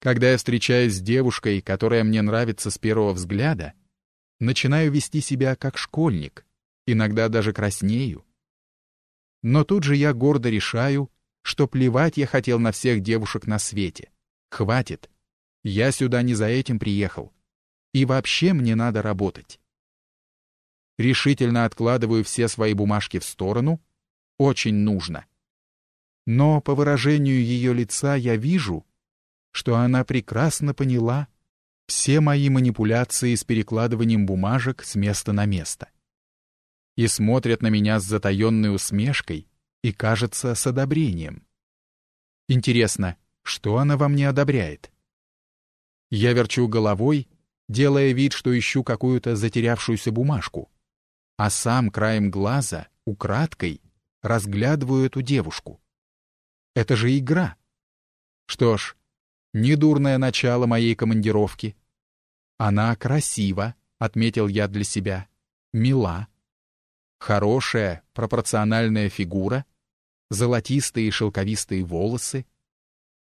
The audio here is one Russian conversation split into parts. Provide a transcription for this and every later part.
Когда я встречаюсь с девушкой, которая мне нравится с первого взгляда, начинаю вести себя как школьник, иногда даже краснею. Но тут же я гордо решаю, что плевать я хотел на всех девушек на свете. Хватит. Я сюда не за этим приехал. И вообще мне надо работать. Решительно откладываю все свои бумажки в сторону. Очень нужно. Но по выражению ее лица я вижу, что она прекрасно поняла все мои манипуляции с перекладыванием бумажек с места на место. И смотрят на меня с затаенной усмешкой и, кажется, с одобрением. Интересно, что она во мне одобряет? Я верчу головой, делая вид, что ищу какую-то затерявшуюся бумажку, а сам краем глаза, украдкой, разглядываю эту девушку. Это же игра. Что ж, недурное начало моей командировки. Она красива, отметил я для себя, мила. Хорошая, пропорциональная фигура, золотистые шелковистые волосы,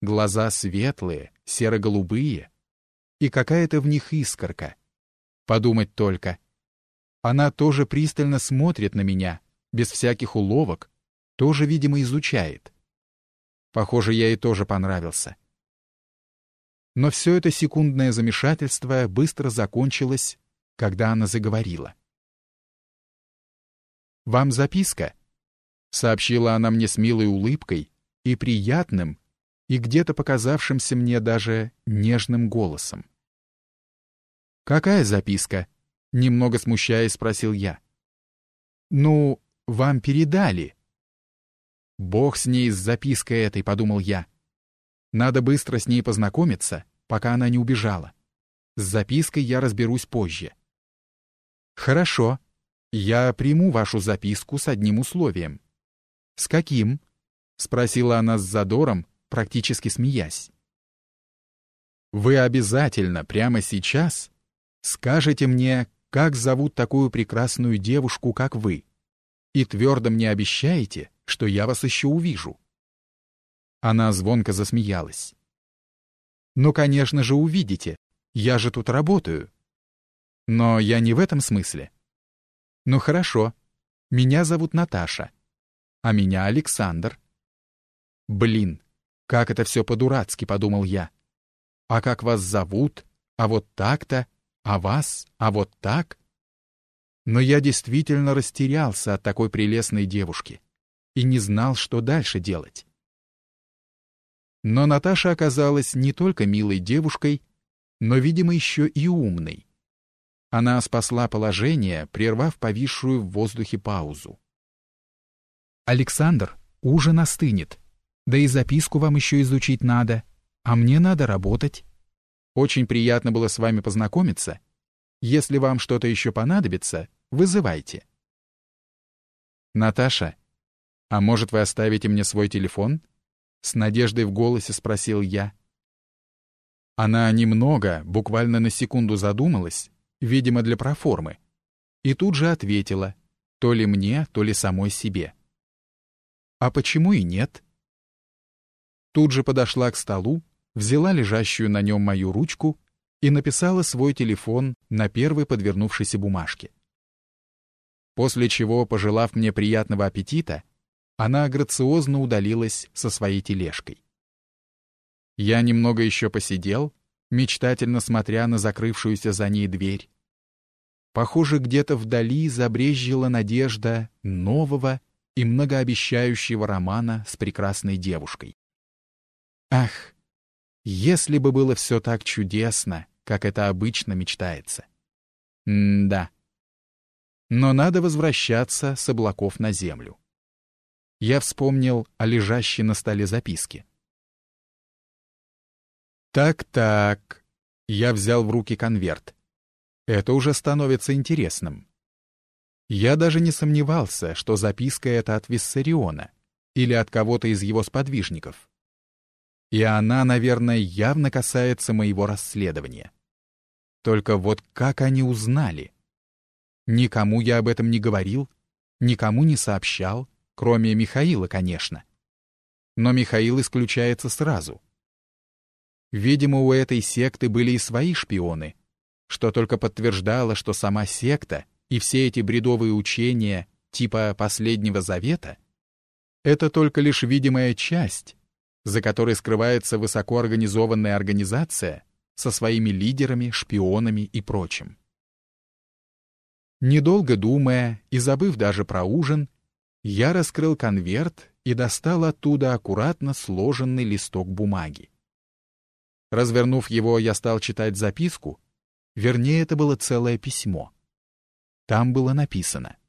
глаза светлые, серо-голубые, и какая-то в них искорка. Подумать только. Она тоже пристально смотрит на меня, без всяких уловок, тоже, видимо, изучает. Похоже, я ей тоже понравился. Но все это секундное замешательство быстро закончилось, когда она заговорила. «Вам записка?» — сообщила она мне с милой улыбкой и приятным, и где-то показавшимся мне даже нежным голосом. «Какая записка?» — немного смущаясь спросил я. «Ну, вам передали». «Бог с ней с запиской этой», — подумал я. «Надо быстро с ней познакомиться, пока она не убежала. С запиской я разберусь позже». «Хорошо, я приму вашу записку с одним условием». «С каким?» — спросила она с задором, практически смеясь. «Вы обязательно прямо сейчас скажете мне, как зовут такую прекрасную девушку, как вы, и твердо мне обещаете, что я вас еще увижу». Она звонко засмеялась. «Ну, конечно же, увидите. Я же тут работаю». «Но я не в этом смысле». «Ну, хорошо. Меня зовут Наташа. А меня Александр». «Блин, как это все по-дурацки, подумал я. А как вас зовут? А вот так-то? А вас? А вот так? Но я действительно растерялся от такой прелестной девушки и не знал, что дальше делать. Но Наташа оказалась не только милой девушкой, но, видимо, еще и умной. Она спасла положение, прервав повисшую в воздухе паузу. «Александр, ужин остынет», да и записку вам еще изучить надо, а мне надо работать. Очень приятно было с вами познакомиться. Если вам что-то еще понадобится, вызывайте. Наташа, а может вы оставите мне свой телефон? С надеждой в голосе спросил я. Она немного, буквально на секунду задумалась, видимо, для проформы, и тут же ответила, то ли мне, то ли самой себе. А почему и нет? Тут же подошла к столу, взяла лежащую на нем мою ручку и написала свой телефон на первой подвернувшейся бумажке. После чего, пожелав мне приятного аппетита, она грациозно удалилась со своей тележкой. Я немного еще посидел, мечтательно смотря на закрывшуюся за ней дверь. Похоже, где-то вдали забрезжила надежда нового и многообещающего романа с прекрасной девушкой. Ах, если бы было все так чудесно, как это обычно мечтается. М-да. Но надо возвращаться с облаков на землю. Я вспомнил о лежащей на столе записке. Так-так. Я взял в руки конверт. Это уже становится интересным. Я даже не сомневался, что записка эта от Виссариона или от кого-то из его сподвижников. И она, наверное, явно касается моего расследования. Только вот как они узнали? Никому я об этом не говорил, никому не сообщал, кроме Михаила, конечно. Но Михаил исключается сразу. Видимо, у этой секты были и свои шпионы, что только подтверждало, что сама секта и все эти бредовые учения типа Последнего Завета — это только лишь видимая часть, за которой скрывается высокоорганизованная организация со своими лидерами, шпионами и прочим. Недолго думая и забыв даже про ужин, я раскрыл конверт и достал оттуда аккуратно сложенный листок бумаги. Развернув его, я стал читать записку, вернее, это было целое письмо. Там было написано —